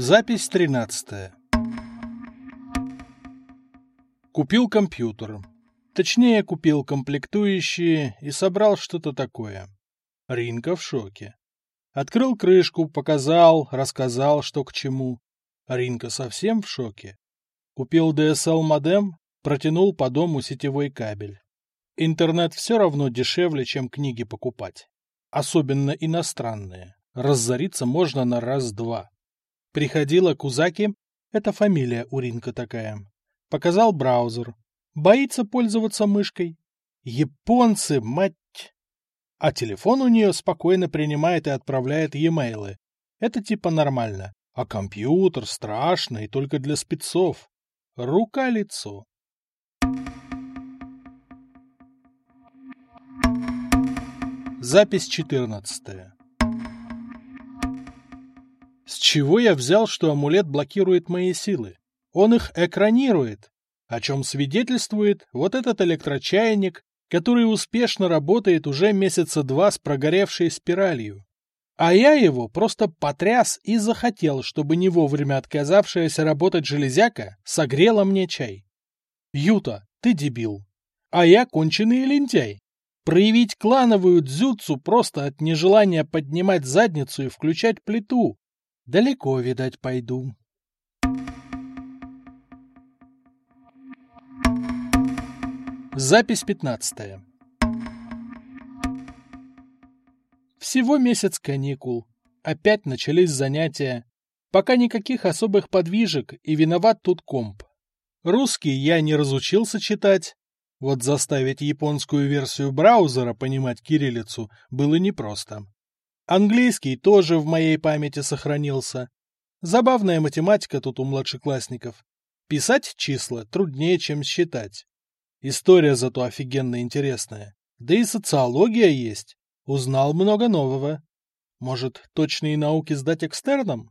Запись 13. Купил компьютер. Точнее, купил комплектующие и собрал что-то такое. Ринка в шоке. Открыл крышку, показал, рассказал, что к чему. Ринка совсем в шоке. Купил DSL-модем, протянул по дому сетевой кабель. Интернет все равно дешевле, чем книги покупать. Особенно иностранные. Разориться можно на раз-два. Приходила Кузаки, это фамилия у Ринка такая. Показал браузер. Боится пользоваться мышкой. Японцы, мать! А телефон у нее спокойно принимает и отправляет e-mail. Это типа нормально. А компьютер страшный, только для спецов. Рука-лицо. Запись 14. С чего я взял, что амулет блокирует мои силы? Он их экранирует, о чем свидетельствует вот этот электрочайник, который успешно работает уже месяца два с прогоревшей спиралью. А я его просто потряс и захотел, чтобы не вовремя отказавшаяся работать железяка согрела мне чай. Юта, ты дебил. А я конченый лентяй. Проявить клановую дзюцу просто от нежелания поднимать задницу и включать плиту. Далеко, видать, пойду. Запись пятнадцатая. Всего месяц каникул. Опять начались занятия. Пока никаких особых подвижек, и виноват тут комп. Русский я не разучился читать. Вот заставить японскую версию браузера понимать кириллицу было непросто. Английский тоже в моей памяти сохранился. Забавная математика тут у младшеклассников. Писать числа труднее, чем считать. История зато офигенно интересная. Да и социология есть. Узнал много нового. Может, точные науки сдать экстерном?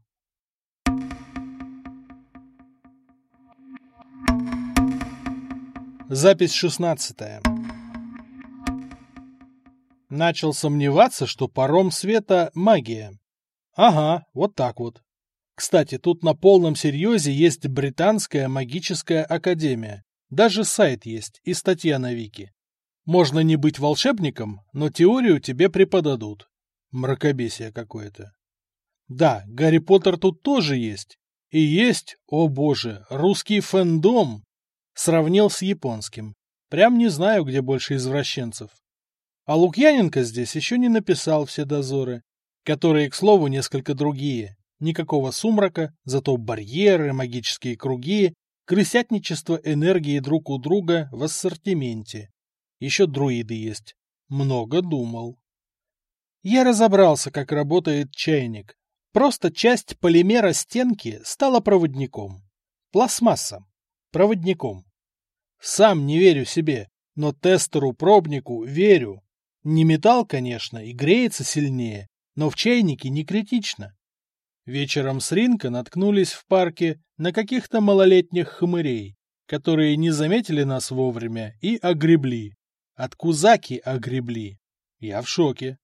Запись шестнадцатая. Начал сомневаться, что паром света — магия. Ага, вот так вот. Кстати, тут на полном серьезе есть британская магическая академия. Даже сайт есть и статья на Вики. Можно не быть волшебником, но теорию тебе преподадут. Мракобесие какое-то. Да, Гарри Поттер тут тоже есть. И есть, о боже, русский фэндом. Сравнил с японским. Прям не знаю, где больше извращенцев. А Лукьяненко здесь еще не написал все дозоры, которые, к слову, несколько другие. Никакого сумрака, зато барьеры, магические круги, крысятничество энергии друг у друга в ассортименте. Еще друиды есть. Много думал. Я разобрался, как работает чайник. Просто часть полимера стенки стала проводником. Пластмасса. Проводником. Сам не верю себе, но тестеру-пробнику верю. Не металл, конечно, и греется сильнее, но в чайнике не критично. Вечером с ринка наткнулись в парке на каких-то малолетних хмырей, которые не заметили нас вовремя и огребли. От кузаки огребли. Я в шоке.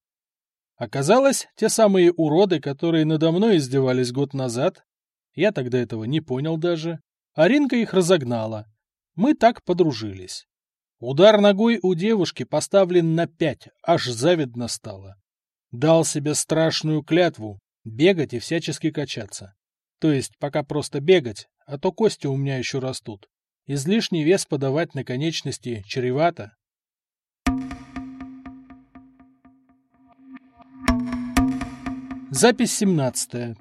Оказалось, те самые уроды, которые надо мной издевались год назад, я тогда этого не понял даже, а Ринка их разогнала. Мы так подружились. Удар ногой у девушки поставлен на пять, аж завидно стало. Дал себе страшную клятву — бегать и всячески качаться. То есть пока просто бегать, а то кости у меня еще растут. Излишний вес подавать на конечности чревато. Запись 17.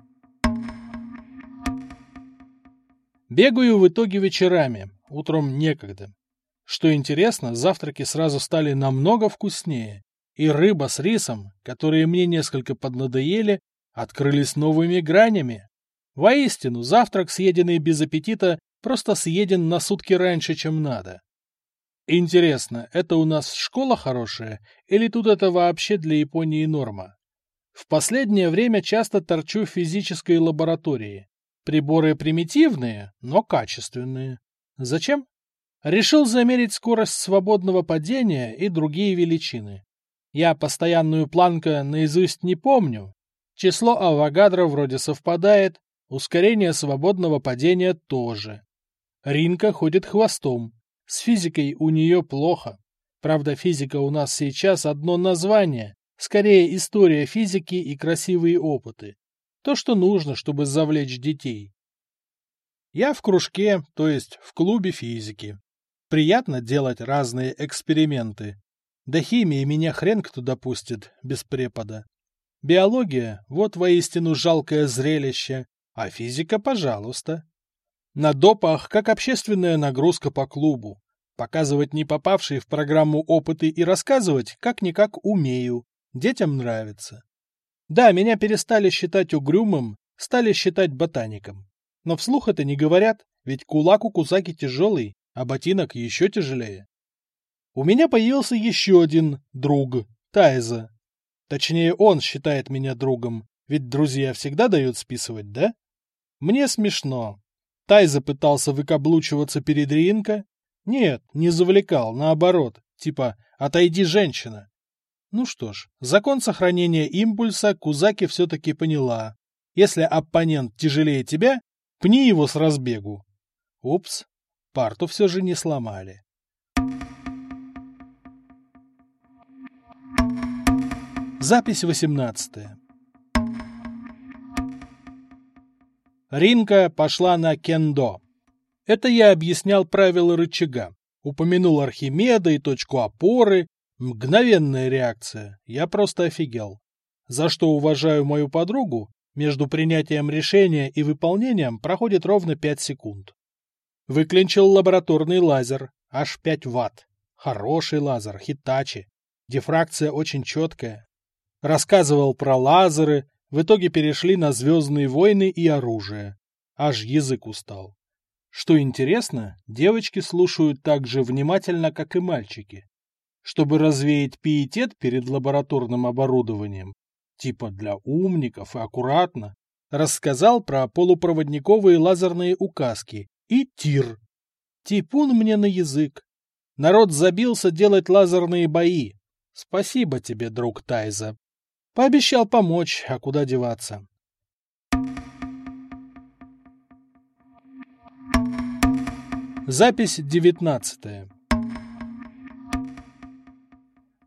Бегаю в итоге вечерами, утром некогда. Что интересно, завтраки сразу стали намного вкуснее, и рыба с рисом, которые мне несколько поднадоели, открылись новыми гранями. Воистину, завтрак, съеденный без аппетита, просто съеден на сутки раньше, чем надо. Интересно, это у нас школа хорошая, или тут это вообще для Японии норма? В последнее время часто торчу в физической лаборатории. Приборы примитивные, но качественные. Зачем? Решил замерить скорость свободного падения и другие величины. Я постоянную планку наизусть не помню. Число авогадро вроде совпадает, Ускорение свободного падения тоже. Ринка ходит хвостом. С физикой у нее плохо. Правда, физика у нас сейчас одно название, скорее история физики и красивые опыты. То, что нужно, чтобы завлечь детей. Я в кружке, то есть в клубе физики. Приятно делать разные эксперименты. До химии меня хрен кто допустит без препода. Биология — вот воистину жалкое зрелище, а физика — пожалуйста. На допах как общественная нагрузка по клубу. Показывать не попавшие в программу опыты и рассказывать как-никак умею. Детям нравится. Да, меня перестали считать угрюмым, стали считать ботаником. Но вслух это не говорят, ведь кулак у Кузаки тяжелый, а ботинок еще тяжелее. У меня появился еще один друг, Тайза. Точнее, он считает меня другом, ведь друзья всегда дают списывать, да? Мне смешно. Тайза пытался выкаблучиваться перед Ринко. Нет, не завлекал, наоборот, типа «отойди, женщина». Ну что ж, закон сохранения импульса Кузаки все-таки поняла. Если оппонент тяжелее тебя, Пни его с разбегу. Упс, парту все же не сломали. Запись 18. Ринка пошла на кендо. Это я объяснял правила рычага. Упомянул Архимеда и точку опоры. Мгновенная реакция. Я просто офигел. За что уважаю мою подругу, между принятием решения и выполнением проходит ровно 5 секунд. Выклинчил лабораторный лазер, аж 5 ватт. Хороший лазер, хитачи. Дифракция очень четкая. Рассказывал про лазеры, в итоге перешли на звездные войны и оружие. Аж язык устал. Что интересно, девочки слушают так же внимательно, как и мальчики. Чтобы развеять пиетет перед лабораторным оборудованием, типа для умников и аккуратно, рассказал про полупроводниковые лазерные указки и тир. Типун мне на язык. Народ забился делать лазерные бои. Спасибо тебе, друг Тайза. Пообещал помочь, а куда деваться. Запись девятнадцатая.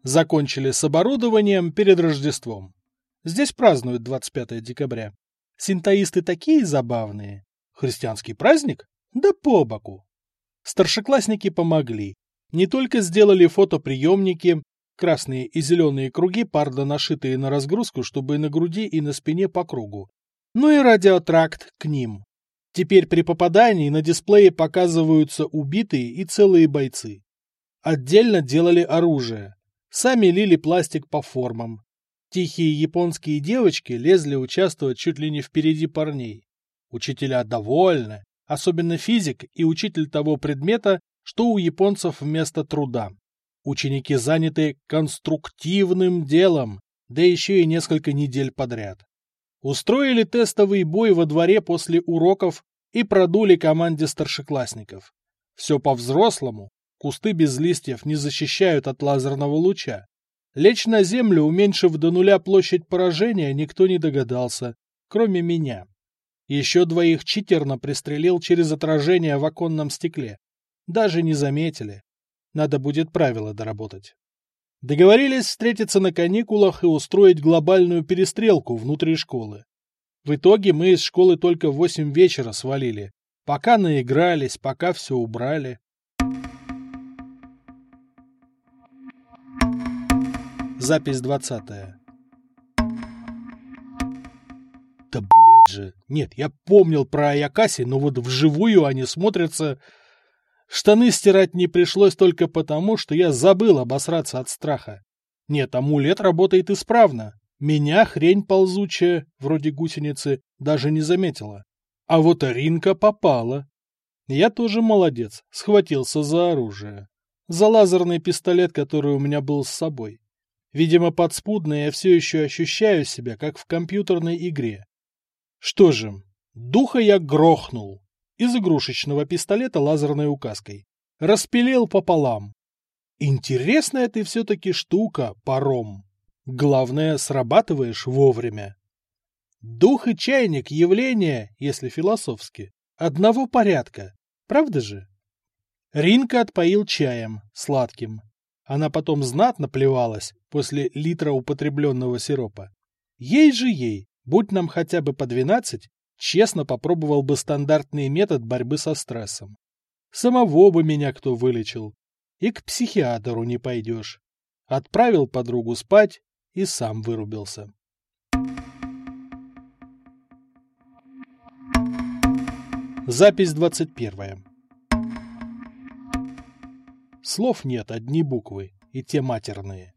Закончили с оборудованием перед Рождеством. Здесь празднуют 25 декабря. Синтоисты такие забавные. Христианский праздник? Да по боку. Старшеклассники помогли. Не только сделали фотоприемники, красные и зеленые круги, пардо нашитые на разгрузку, чтобы и на груди, и на спине по кругу, но и радиотракт к ним. Теперь при попадании на дисплее показываются убитые и целые бойцы. Отдельно делали оружие. Сами лили пластик по формам. Тихие японские девочки лезли участвовать чуть ли не впереди парней. Учителя довольны, особенно физик и учитель того предмета, что у японцев вместо труда. Ученики заняты конструктивным делом, да еще и несколько недель подряд. Устроили тестовый бой во дворе после уроков и продули команде старшеклассников. Все по-взрослому, кусты без листьев не защищают от лазерного луча. Лечь на землю, уменьшив до нуля площадь поражения, никто не догадался, кроме меня. Еще двоих читерно пристрелил через отражение в оконном стекле. Даже не заметили. Надо будет правила доработать. Договорились встретиться на каникулах и устроить глобальную перестрелку внутри школы. В итоге мы из школы только в восемь вечера свалили. Пока наигрались, пока все убрали. Запись двадцатая. Да блядь же. Нет, я помнил про Аякаси, но вот вживую они смотрятся... Штаны стирать не пришлось только потому, что я забыл обосраться от страха. Нет, амулет работает исправно. Меня хрень ползучая, вроде гусеницы, даже не заметила. А вот Аринка попала. Я тоже молодец, схватился за оружие. За лазерный пистолет, который у меня был с собой. Видимо, подспудно я все еще ощущаю себя, как в компьютерной игре. Что же, духа я грохнул. Из игрушечного пистолета лазерной указкой. Распилил пополам. Интересная ты все-таки штука, паром. Главное, срабатываешь вовремя. Дух и чайник – явление, если философски, одного порядка. Правда же? Ринка отпоил чаем, сладким. Она потом знатно плевалась после литра употребленного сиропа. Ей же ей, будь нам хотя бы по двенадцать, честно попробовал бы стандартный метод борьбы со стрессом. Самого бы меня кто вылечил. И к психиатру не пойдешь. Отправил подругу спать и сам вырубился. Запись 21. Слов нет, одни буквы, и те матерные.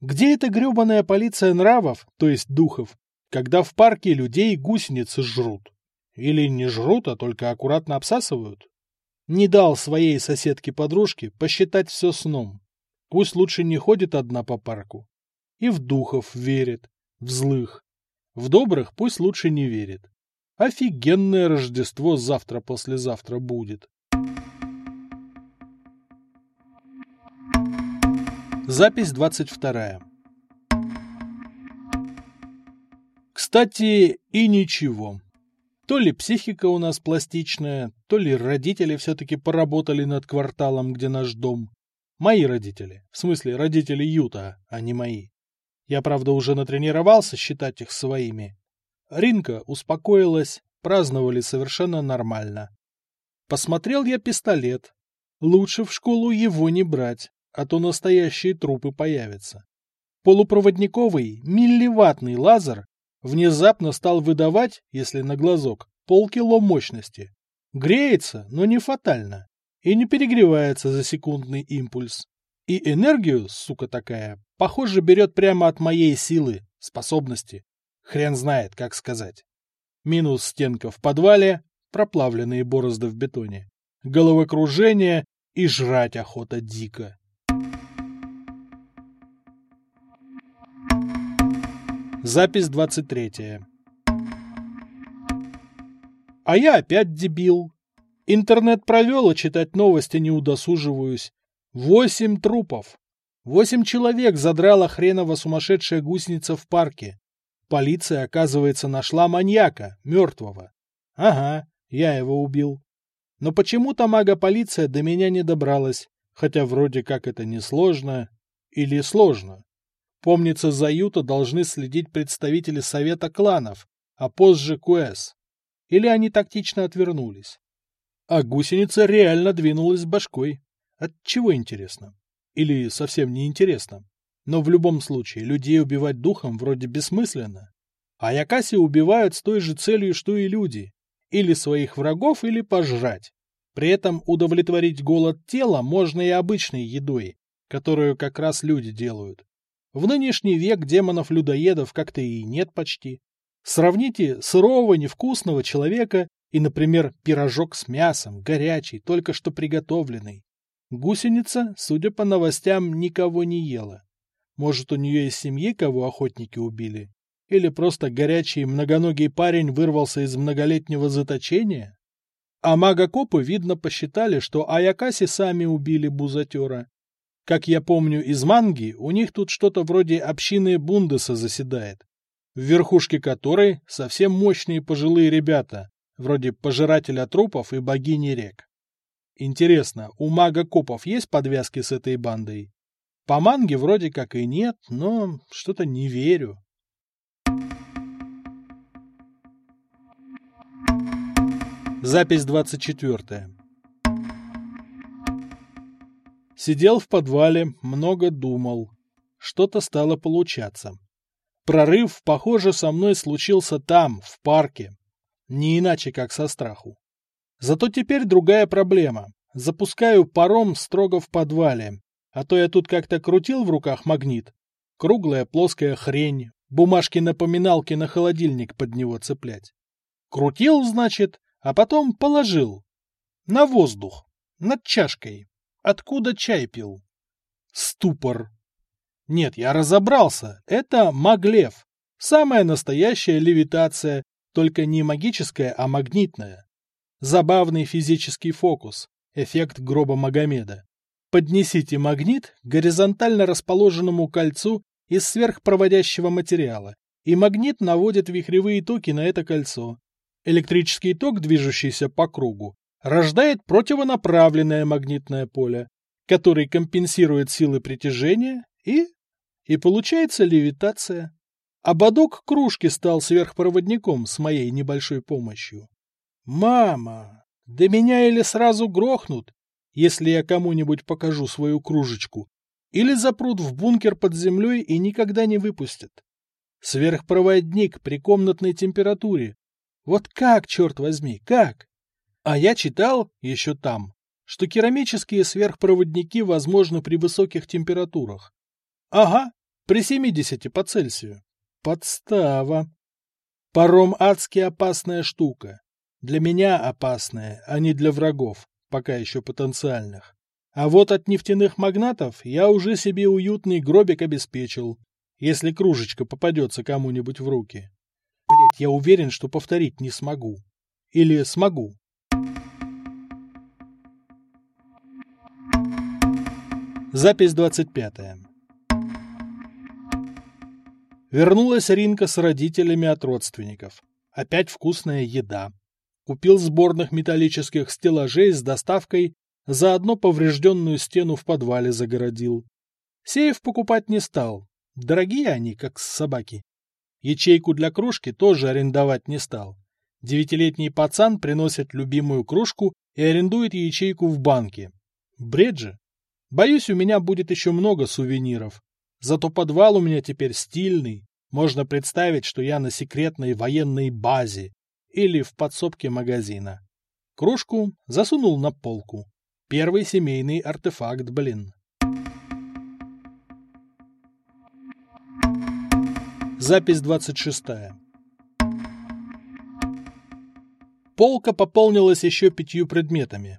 Где эта гребаная полиция нравов, то есть духов, когда в парке людей гусеницы жрут? Или не жрут, а только аккуратно обсасывают? Не дал своей соседке-подружке посчитать все сном. Пусть лучше не ходит одна по парку. И в духов верит, в злых. В добрых пусть лучше не верит. Офигенное Рождество завтра-послезавтра будет. Запись 22. Кстати, и ничего. То ли психика у нас пластичная, то ли родители все-таки поработали над кварталом, где наш дом. Мои родители. В смысле, родители Юта, а не мои. Я, правда, уже натренировался считать их своими. Ринка успокоилась, праздновали совершенно нормально. Посмотрел я пистолет. Лучше в школу его не брать, а то настоящие трупы появятся. Полупроводниковый милливаттный лазер внезапно стал выдавать, если на глазок, полкило мощности. Греется, но не фатально. И не перегревается за секундный импульс. И энергию, сука такая, похоже, берет прямо от моей силы, способности. Хрен знает, как сказать. Минус стенка в подвале, проплавленные борозды в бетоне, головокружение и жрать охота дико. Запись 23. А я опять дебил. Интернет провел, а читать новости не удосуживаюсь. Восемь трупов. Восемь человек задрала хренова сумасшедшая гусеница в парке. Полиция, оказывается, нашла маньяка, мертвого. Ага, я его убил. Но почему-то мага-полиция до меня не добралась, хотя вроде как это не сложно. Или сложно. Помнится, за Юта должны следить представители Совета кланов, а позже КУЭС. Или они тактично отвернулись. А гусеница реально двинулась башкой. От чего интересно? Или совсем не интересно? Но в любом случае, людей убивать духом вроде бессмысленно. А Якаси убивают с той же целью, что и люди. Или своих врагов, или пожрать. При этом удовлетворить голод тела можно и обычной едой, которую как раз люди делают. В нынешний век демонов-людоедов как-то и нет почти. Сравните сырого невкусного человека и, например, пирожок с мясом, горячий, только что приготовленный. Гусеница, судя по новостям, никого не ела. Может, у нее из семьи кого охотники убили? Или просто горячий многоногий парень вырвался из многолетнего заточения? А магокопы, видно, посчитали, что Аякаси сами убили бузатера, как я помню из манги, у них тут что-то вроде общины Бундеса заседает, в верхушке которой совсем мощные пожилые ребята, вроде пожирателя трупов и богини рек. Интересно, у мага-копов есть подвязки с этой бандой? По манге вроде как и нет, но что-то не верю. Запись 24. Сидел в подвале, много думал. Что-то стало получаться. Прорыв, похоже, со мной случился там, в парке. Не иначе, как со страху. Зато теперь другая проблема. Запускаю паром строго в подвале. А то я тут как-то крутил в руках магнит. Круглая плоская хрень. Бумажки-напоминалки на холодильник под него цеплять. Крутил, значит, а потом положил. На воздух. Над чашкой. Откуда чай пил? Ступор. Нет, я разобрался. Это маглев. Самая настоящая левитация, только не магическая, а магнитная. Забавный физический фокус. Эффект гроба Магомеда. Поднесите магнит к горизонтально расположенному кольцу из сверхпроводящего материала и магнит наводит вихревые токи на это кольцо. Электрический ток, движущийся по кругу, рождает противонаправленное магнитное поле, который компенсирует силы притяжения и... и получается левитация. Ободок кружки стал сверхпроводником с моей небольшой помощью. Мама, да меня или сразу грохнут, если я кому-нибудь покажу свою кружечку, или запрут в бункер под землей и никогда не выпустят. Сверхпроводник при комнатной температуре. Вот как, черт возьми, как? А я читал, еще там, что керамические сверхпроводники возможны при высоких температурах. Ага, при 70 по Цельсию. Подстава. Паром адски опасная штука. Для меня опасная, а не для врагов, пока еще потенциальных. А вот от нефтяных магнатов я уже себе уютный гробик обеспечил, если кружечка попадется кому-нибудь в руки. Блять, я уверен, что повторить не смогу. Или смогу. Запись 25. Вернулась Ринка с родителями от родственников. Опять вкусная еда. Купил сборных металлических стеллажей с доставкой Заодно поврежденную стену в подвале загородил. Сейф покупать не стал. Дорогие они, как собаки. Ячейку для кружки тоже арендовать не стал. Девятилетний пацан приносит любимую кружку и арендует ячейку в банке. Бред же. Боюсь, у меня будет еще много сувениров. Зато подвал у меня теперь стильный. Можно представить, что я на секретной военной базе или в подсобке магазина. Кружку засунул на полку. Первый семейный артефакт, блин. Запись 26. Полка пополнилась еще пятью предметами.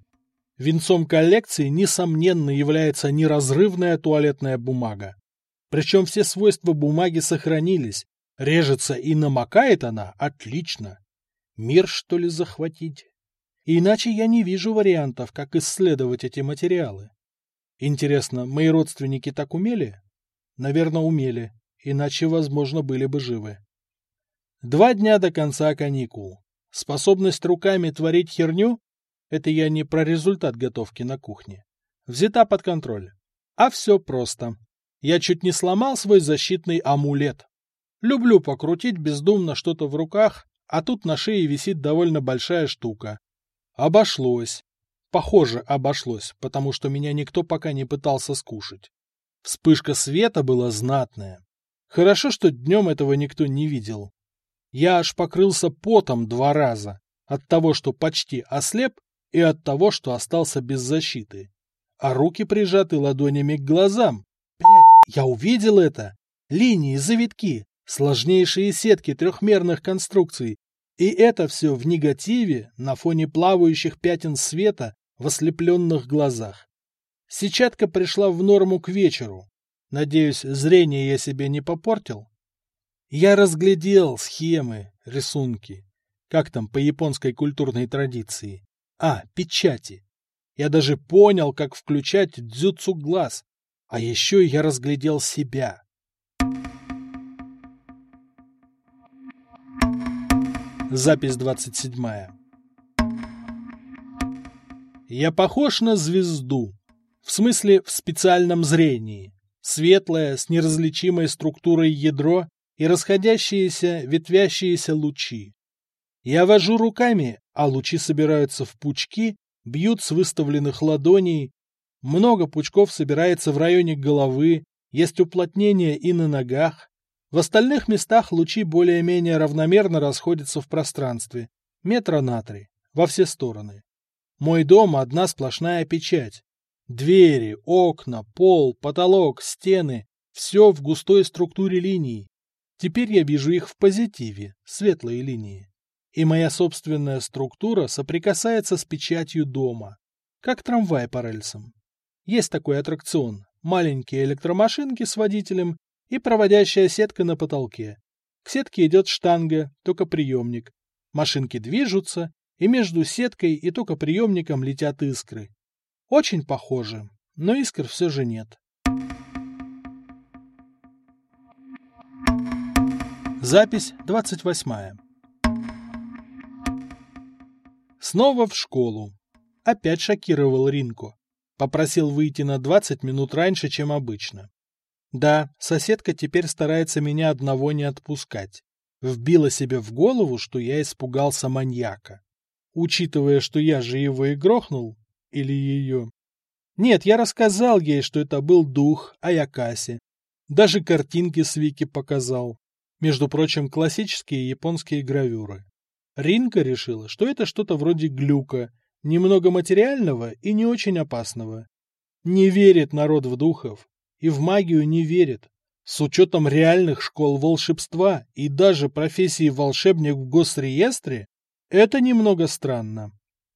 Венцом коллекции, несомненно, является неразрывная туалетная бумага. Причем все свойства бумаги сохранились. Режется и намокает она отлично. Мир, что ли, захватить? Иначе я не вижу вариантов, как исследовать эти материалы. Интересно, мои родственники так умели? Наверное, умели, иначе, возможно, были бы живы. Два дня до конца каникул. Способность руками творить херню — это я не про результат готовки на кухне. Взята под контроль. А все просто. Я чуть не сломал свой защитный амулет. Люблю покрутить бездумно что-то в руках, а тут на шее висит довольно большая штука. Обошлось. Похоже, обошлось, потому что меня никто пока не пытался скушать. Вспышка света была знатная. Хорошо, что днем этого никто не видел. Я аж покрылся потом два раза. От того, что почти ослеп, и от того, что остался без защиты. А руки прижаты ладонями к глазам. Блять, я увидел это. Линии, завитки, сложнейшие сетки трехмерных конструкций, и это все в негативе на фоне плавающих пятен света в ослепленных глазах. Сетчатка пришла в норму к вечеру. Надеюсь, зрение я себе не попортил? Я разглядел схемы, рисунки. Как там по японской культурной традиции? А, печати. Я даже понял, как включать дзюцу глаз. А еще я разглядел себя. Запись 27. Я похож на звезду. В смысле, в специальном зрении. Светлое, с неразличимой структурой ядро и расходящиеся, ветвящиеся лучи. Я вожу руками, а лучи собираются в пучки, бьют с выставленных ладоней. Много пучков собирается в районе головы, есть уплотнение и на ногах. В остальных местах лучи более-менее равномерно расходятся в пространстве, метра на три, во все стороны. Мой дом — одна сплошная печать. Двери, окна, пол, потолок, стены — все в густой структуре линий. Теперь я вижу их в позитиве, светлые линии. И моя собственная структура соприкасается с печатью дома, как трамвай по рельсам. Есть такой аттракцион. Маленькие электромашинки с водителем и проводящая сетка на потолке. К сетке идет штанга, токоприемник. Машинки движутся, и между сеткой и токоприемником летят искры. Очень похоже, но искр все же нет. Запись 28. Снова в школу. Опять шокировал Ринку. Попросил выйти на 20 минут раньше, чем обычно. Да, соседка теперь старается меня одного не отпускать. Вбила себе в голову, что я испугался маньяка. Учитывая, что я же его и грохнул, или ее. Нет, я рассказал ей, что это был дух Аякаси. Даже картинки с Вики показал. Между прочим, классические японские гравюры. Ринка решила, что это что-то вроде глюка, немного материального и не очень опасного. Не верит народ в духов, и в магию не верит. С учетом реальных школ волшебства и даже профессии волшебник в госреестре, это немного странно.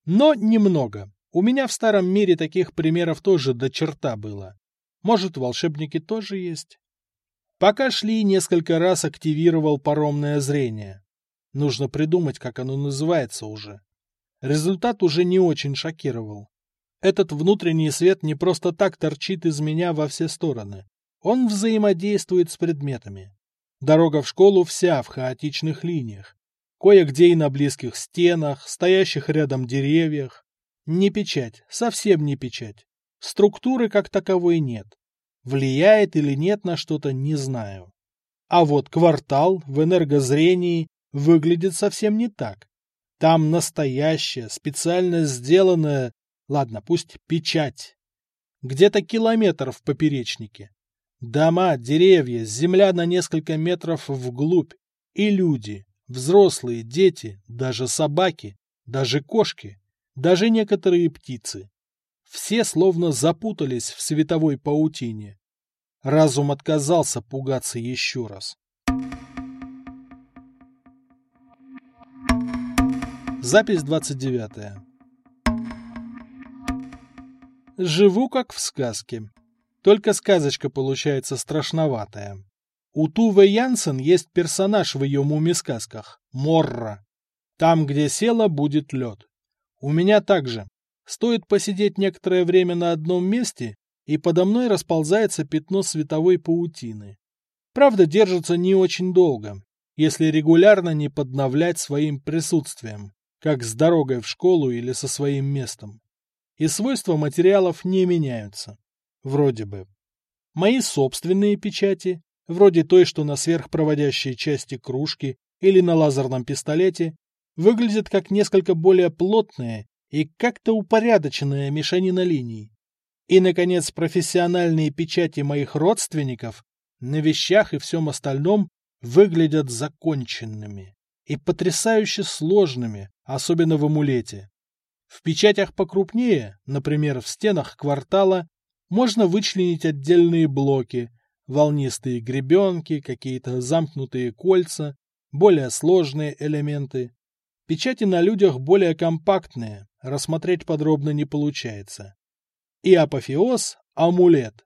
Но немного. У меня в старом мире таких примеров тоже до черта было. Может, волшебники тоже есть? Пока шли, несколько раз активировал паромное зрение. Нужно придумать, как оно называется уже. Результат уже не очень шокировал. Этот внутренний свет не просто так торчит из меня во все стороны. Он взаимодействует с предметами. Дорога в школу вся в хаотичных линиях. Кое-где и на близких стенах, стоящих рядом деревьях. Не печать, совсем не печать. Структуры как таковой нет. Влияет или нет на что-то, не знаю. А вот квартал в энергозрении выглядит совсем не так. Там настоящая, специально сделанная, ладно, пусть печать. Где-то километр в поперечнике. Дома, деревья, земля на несколько метров вглубь. И люди, взрослые, дети, даже собаки, даже кошки, даже некоторые птицы. Все словно запутались в световой паутине. Разум отказался пугаться еще раз. Запись 29. Живу как в сказке. Только сказочка получается страшноватая. У Тувы Янсен есть персонаж в ее муми-сказках – Морра. Там, где села, будет лед. У меня также. Стоит посидеть некоторое время на одном месте, и подо мной расползается пятно световой паутины. Правда, держится не очень долго, если регулярно не подновлять своим присутствием как с дорогой в школу или со своим местом. И свойства материалов не меняются. Вроде бы. Мои собственные печати, вроде той, что на сверхпроводящей части кружки или на лазерном пистолете, выглядят как несколько более плотные и как-то упорядоченная мешанина линий. И, наконец, профессиональные печати моих родственников на вещах и всем остальном выглядят законченными и потрясающе сложными, особенно в амулете. В печатях покрупнее, например, в стенах квартала, можно вычленить отдельные блоки, волнистые гребенки, какие-то замкнутые кольца, более сложные элементы. Печати на людях более компактные, рассмотреть подробно не получается. И апофеоз – амулет.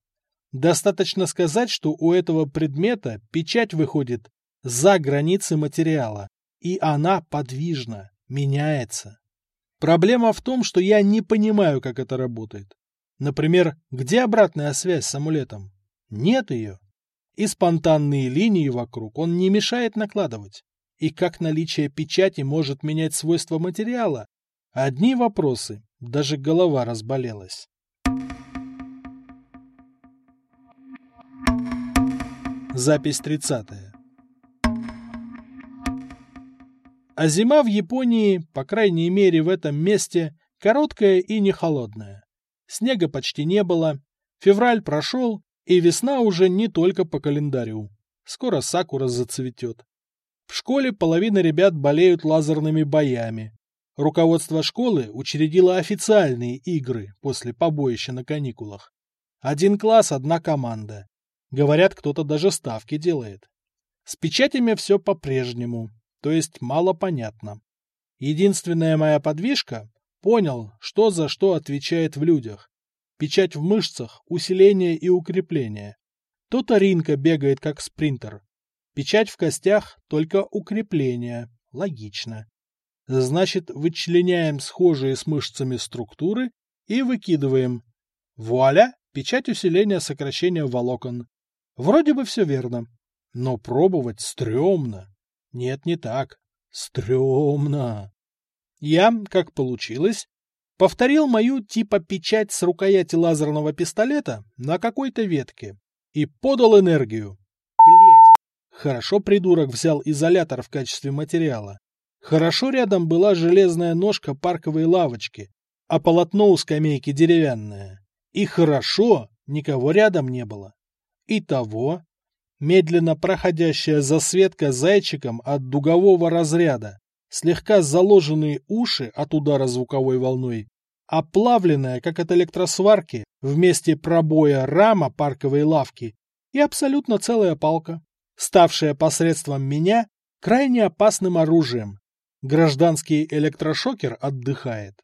Достаточно сказать, что у этого предмета печать выходит за границы материала, и она подвижна меняется. Проблема в том, что я не понимаю, как это работает. Например, где обратная связь с амулетом? Нет ее. И спонтанные линии вокруг он не мешает накладывать. И как наличие печати может менять свойства материала? Одни вопросы, даже голова разболелась. Запись 30. А зима в Японии, по крайней мере в этом месте, короткая и не холодная. Снега почти не было, февраль прошел, и весна уже не только по календарю. Скоро сакура зацветет. В школе половина ребят болеют лазерными боями. Руководство школы учредило официальные игры после побоища на каникулах. Один класс, одна команда. Говорят, кто-то даже ставки делает. С печатями все по-прежнему то есть мало понятно. Единственная моя подвижка – понял, что за что отвечает в людях. Печать в мышцах, усиление и укрепление. Тут Аринка бегает как спринтер. Печать в костях – только укрепление. Логично. Значит, вычленяем схожие с мышцами структуры и выкидываем. Вуаля! Печать усиления сокращения волокон. Вроде бы все верно. Но пробовать стрёмно. Нет, не так. Стрёмно. Я, как получилось, повторил мою типа печать с рукояти лазерного пистолета на какой-то ветке и подал энергию. Блять. Хорошо придурок взял изолятор в качестве материала. Хорошо рядом была железная ножка парковой лавочки, а полотно у скамейки деревянное. И хорошо, никого рядом не было. Итого, медленно проходящая засветка зайчиком от дугового разряда, слегка заложенные уши от удара звуковой волной, оплавленная, как от электросварки, вместе пробоя рама парковой лавки и абсолютно целая палка, ставшая посредством меня крайне опасным оружием. Гражданский электрошокер отдыхает.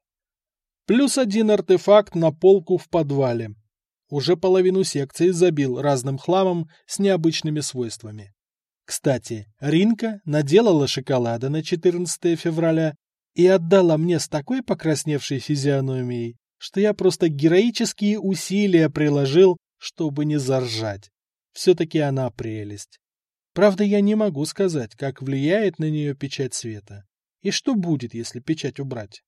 Плюс один артефакт на полку в подвале. Уже половину секции забил разным хламом с необычными свойствами. Кстати, Ринка наделала шоколада на 14 февраля и отдала мне с такой покрасневшей физиономией, что я просто героические усилия приложил, чтобы не заржать. Все-таки она прелесть. Правда, я не могу сказать, как влияет на нее печать света. И что будет, если печать убрать?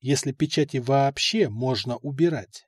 Если печати вообще можно убирать?